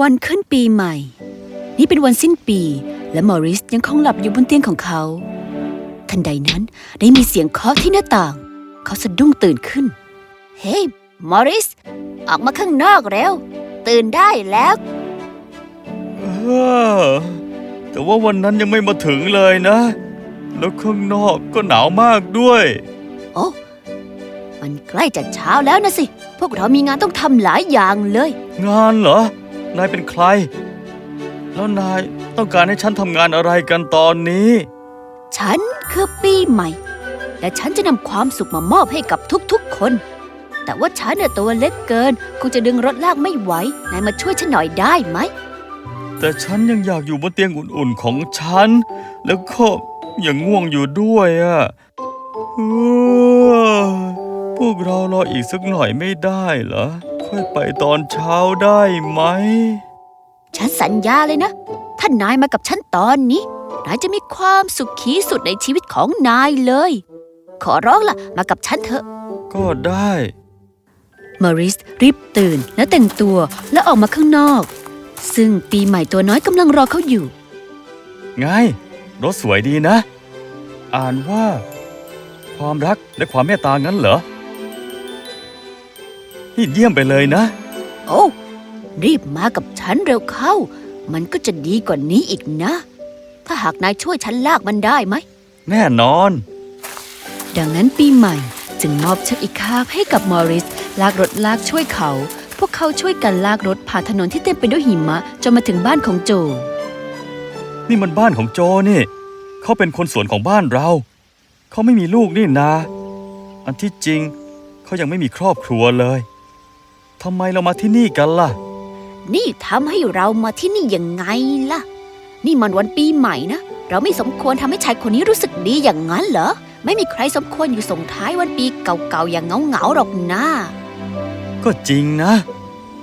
วันขึ้นปีใหม่ นี่เป็นวันสิ้นปี และมอริสยังคงหลับอยู่บนเตียงของเขา ทันใดนั้นได้มีเสียงเคาะที่หน้าต่าง เขาสะดุ้งตื่นขึ้น เฮ้ยมอริส ออกมาข้างนอกเร็วตื่นได้แล้วเออแต่ว่าวันนั้นยังไม่มาถึงเลยนะ แล้วข้างนอกก็หนาวมากด้วย โอ้มันใกล้จะเช้าแล้วนะสิ พวกเรามีงานต้องทำหลายอย่างเลย งานเหรอ นายเป็นใคร แล้วนายต้องการให้ฉันทำงานอะไรกันตอนนี้ ฉันคือปีใหม่ และฉันจะนำความสุขมามอบให้กับทุกๆคน แต่ว่าฉันเนี่ยตัวเล็กเกิน คงจะดึงรถลากไม่ไหว นายมาช่วยฉันหน่อยได้ไหม แต่ฉันยังอยากอยู่บนเตียงอุ่นๆของฉัน แล้วก็ยังง่วงอยู่ด้วยอะเฮ้ยพวกเรารออีกสักหน่อยไม่ได้เหรอ ค่อยไปตอนเช้าได้ไหม ฉันสัญญาเลยนะ ถ้านายมากับฉันตอนนี้ นายจะมีความสุขขีสุดในชีวิตของนายเลย ขอร้องล่ะ มากับฉันเถอะ ก็ได้มาริสรีบตื่นและแต่งตัวและออกมาข้างนอก ซึ่งปีใหม่ตัวน้อยกำลังรอเขาอยู่ ไง รถสวยดีนะ อ่านว่า ความรักและความเมตตางั้นเหรอ นี่เยี่ยมไปเลยนะ โอ้ รีบมากับฉันเร็วเข้า มันก็จะดีกว่านี้อีกนะ ถ้าหากนายช่วยฉันลากมันได้ไหม แน่นอน ดังนั้นปีใหม่จึงมอบเชือกอีกข้างให้กับมอริส ลากรถลากช่วยเขา พวกเขาช่วยกันลากรถผ่านถนนที่เต็มไปด้วยหิมะจนมาถึงบ้านของโจ นี่มันบ้านของโจนี่ เขาเป็นคนสวนของบ้านเรา เขาไม่มีลูกนี่นา อันที่จริง เขายังไม่มีครอบครัวเลย ทำไมเรามาที่นี่กันล่ะ นี่ทำให้เรามาที่นี่ยังไงล่ะ นี่มันวันปีใหม่นะ เราไม่สมควรทำให้ชายคนนี้รู้สึกดีอย่างนั้นเหรอ ไม่มีใครสมควรอยู่ส่งท้ายวันปีเก่าๆอย่างเหงาๆหรอกนะก็จริงนะ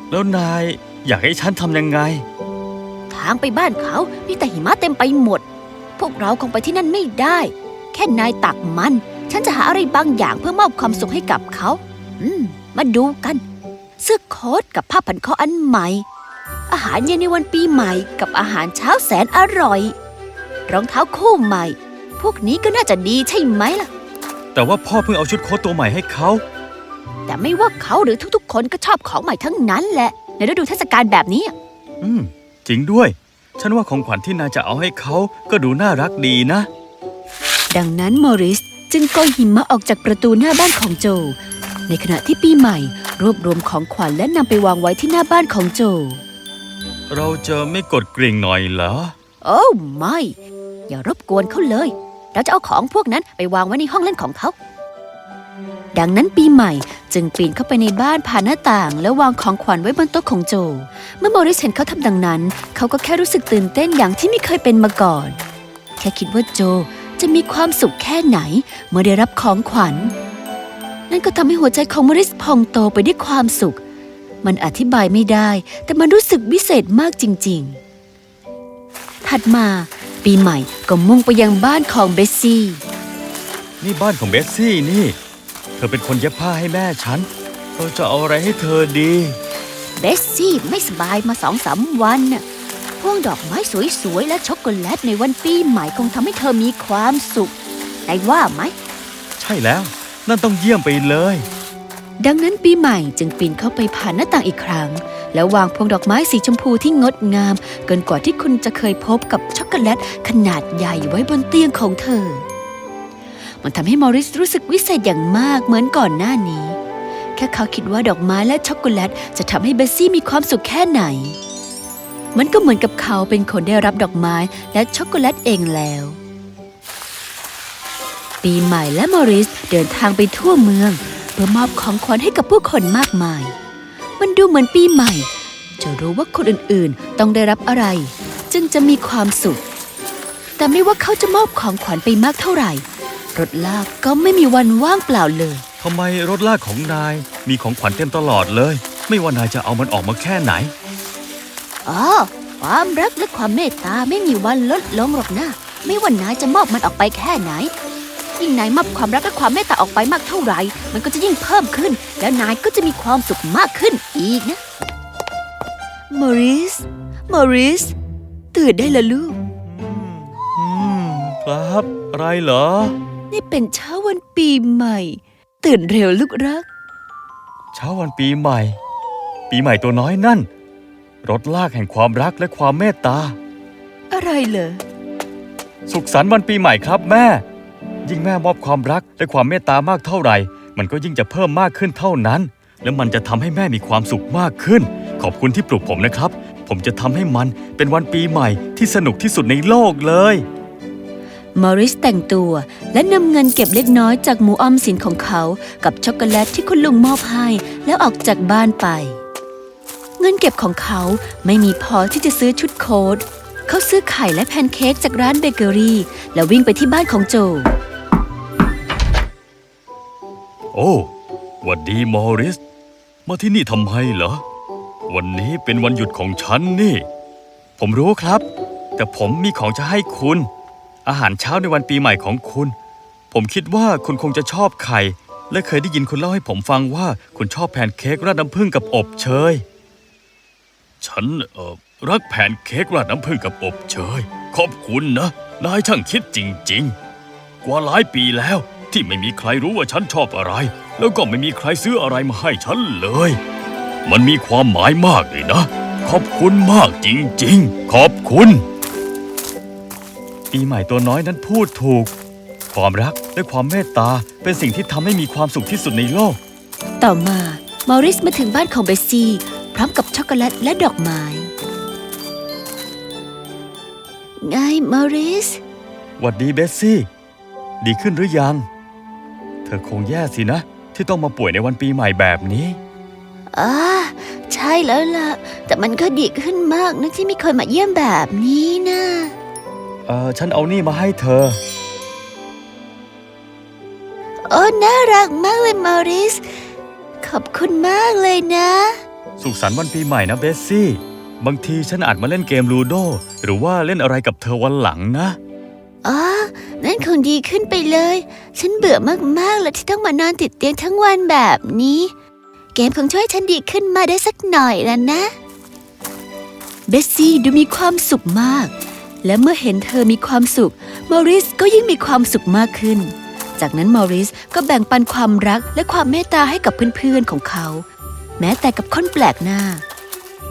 แล้วนายอยากให้ฉันทำยังไง ทางไปบ้านเขามีแต่หิมะเต็มไปหมด พวกเราคงไปที่นั่นไม่ได้ แค่นายตักมัน ฉันจะหาอะไรบางอย่างเพื่อมอบความสุขให้กับเขา อืม มาดูกัน เสื้อโค้ทกับผ้าพันคออันใหม่ อาหารเย็นในวันปีใหม่กับอาหารเช้าแสนอร่อย รองเท้าคู่ใหม่ พวกนี้ก็น่าจะดีใช่ไหมล่ะ แต่ว่าพ่อเพิ่งเอาชุดโค้ทตัวใหม่ให้เขา แต่ไม่ว่าเขาหรือทุกๆ คนก็ชอบของใหม่ทั้งนั้นแหละ ในฤดูเทศกาลแบบนี้ อืม จริงด้วย ฉันว่าของขวัญที่นายจะเอาให้เขาก็ดูน่ารักดีนะ ดังนั้นมอริสจึงโกยหิมะออกจากประตูหน้าบ้านของโจ ในขณะที่ปีใหม่รวบรวมของขวัญและนำไปวางไว้ที่หน้าบ้านของโจ เราจะไม่กดกริ่งหน่อยเหรอ โอ้ไม่ อย่ารบกวนเขาเลย เราจะเอาของพวกนั้นไปวางไว้ในห้องเล่นของเขา ดังนั้นปีใหม่จึงปีนเข้าไปในบ้านผ่านหน้าต่าง แล้ววางของขวัญไว้บนโต๊ะของโจ เมื่อมอริสเห็นเขาทำดังนั้น เขาก็แค่รู้สึกตื่นเต้นอย่างที่ไม่เคยเป็นมาก่อน แค่คิดว่าโจจะมีความสุขแค่ไหน เมื่อได้รับของขวัญ นั่นก็ทำให้หัวใจของมอริสพองโตไปด้วยความสุข มันอธิบายไม่ได้ แต่มันรู้สึกวิเศษมากจริง ๆ ถัดมา ปีใหม่ก็มุ่งไปยังบ้านของเบสซี่ นี่บ้านของเบสซี่นี่ เธอเป็นคนเย็บผ้าให้แม่ฉัน เราจะเอาอะไรให้เธอดี เบสซี่ไม่สบายมาสองสามวันน่ะพวงดอกไม้สวย ๆ และช็อกโกแลตในวันปีใหม่คงทำให้เธอมีความสุขได้ว่าไหม ใช่แล้ว นั่นต้องเยี่ยมไปเลย ดังนั้นปีใหม่จึงปีนเข้าไปผ่านหน้าต่างอีกครั้ง แล้ววางพวงดอกไม้สีชมพูที่งดงาม เกินกว่าที่คุณจะเคยพบกับช็อกโกแลตขนาดใหญ่ไว้บนเตียงของเธอ มันทำให้มอริสรู้สึกวิเศษอย่างมากเหมือนก่อนหน้านี้ แค่เขาคิดว่าดอกไม้และช็อกโกแลตจะทำให้เบสซี่มีความสุขแค่ไหน มันก็เหมือนกับเขาเป็นคนได้รับดอกไม้และช็อกโกแลตเองแล้ว ปีใหม่และมอริสเดินทางไปทั่วเมือง เพื่อมอบของขวัญให้กับผู้คนมากมาย มันดูเหมือนปีใหม่ จะรู้ว่าคนอื่นๆ ต้องได้รับอะไร จึงจะมีความสุข แต่ไม่ว่าเขาจะมอบของขวัญไปมากเท่าไหร่ รถลากก็ไม่มีวันว่างเปล่าเลยทำไมรถลากของนายมีของขวัญเต็มตลอดเลย ไม่ว่านายจะเอามันออกมาแค่ไหนอ๋อความรักและความเมตตาไม่มีวันลดลงหรอกนะ ไม่ว่านายจะมอบมันออกไปแค่ไหน ยิ่งนายมอบความรักและความเมตตาออกไปมากเท่าไหร่ มันก็จะยิ่งเพิ่มขึ้น แล้วนายก็จะมีความสุขมากขึ้นอีกนะมอริสมอริสตื่นได้แล้วลูก อืม ครับ อะไรเหรอ นี่เป็นเช้าวันปีใหม่ ตื่นเร็วลูกรัก เช้าวันปีใหม่ ปีใหม่ตัวน้อยนั่น รถลากแห่งความรักและความเมตตา อะไรเหรอ สุขสันต์วันปีใหม่ครับแม่ ยิ่งแม่มอบความรักและความเมตตามากเท่าไหร่ มันก็ยิ่งจะเพิ่มมากขึ้นเท่านั้น และมันจะทำให้แม่มีความสุขมากขึ้น ขอบคุณที่ปลุกผมนะครับ ผมจะทำให้มันเป็นวันปีใหม่ที่สนุกที่สุดในโลกเลยมอริสแต่งตัวและนำเงินเก็บเล็กน้อยจากหมูออมสินของเขา กับช็อกโกแลตที่คุณลุงมอบให้แล้วออกจากบ้านไป เงินเก็บของเขาไม่มีพอที่จะซื้อชุดโค้ทเขาซื้อไข่และแพนเค้กจากร้านเบเกอรี่ แล้ววิ่งไปที่บ้านของโจ โอ้วัดดีมอริส มาที่นี่ทำไมเหรอ วันนี้เป็นวันหยุดของฉันนี่ ผมรู้ครับ แต่ผมมีของจะให้คุณ อาหารเช้าในวันปีใหม่ของคุณ ผมคิดว่าคุณคงจะชอบไข่ และเคยได้ยินคุณเล่าให้ผมฟังว่าคุณชอบแพนเค้กราดน้ำผึ้งกับอบเชย ฉันเอ่อรักแพนเค้กราดน้ำผึ้งกับอบเชย ขอบคุณนะ นายช่างคิดจริง ๆ กว่าหลายปีแล้ว ที่ไม่มีใครรู้ว่าฉันชอบอะไร แล้วก็ไม่มีใครซื้ออะไรมาให้ฉันเลย มันมีความหมายมากเลยนะ ขอบคุณมากจริงๆ ขอบคุณ ปีใหม่ตัวน้อยนั้นพูดถูก ความรักและความเมตตาเป็นสิ่งที่ทำให้มีความสุขที่สุดในโลก ต่อมา มอริสมาถึงบ้านของเบสซี่พร้อมกับช็อกโกแลตและดอกไม้ไงมอริส หวัดดีเบสซี่ ดีขึ้นหรือยังเธอคงแย่สินะ ที่ต้องมาป่วยในวันปีใหม่แบบนี้อ่าใช่แล้วล่ะ แต่มันก็ดีขึ้นมากนะที่มีคนมาเยี่ยมแบบนี้นะเออฉันเอานี่มาให้เธอ โอ้น่ารักมากเลยมอริส ขอบคุณมากเลยนะ สุขสันต์วันปีใหม่นะเบสซี่ บางทีฉันอาจมาเล่นเกมลูโดหรือว่าเล่นอะไรกับเธอวันหลังนะอ๋อ นั่นคงดีขึ้นไปเลย ฉันเบื่อมากๆเลยที่ต้องมานอนติดเตียงทั้งวันแบบนี้ เกมคงช่วยฉันดีขึ้นมาได้สักหน่อยแล้วนะ เบสซี่ดูมีความสุขมาก และเมื่อเห็นเธอมีความสุข มอริสก็ยิ่งมีความสุขมากขึ้น จากนั้นมอริสก็แบ่งปันความรักและความเมตตาให้กับเพื่อนๆของเขา แม้แต่กับคนแปลกหน้า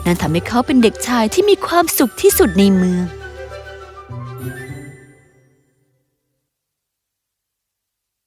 นั่นทำให้เขาเป็นเด็กชายที่มีความสุขที่สุดในเมือง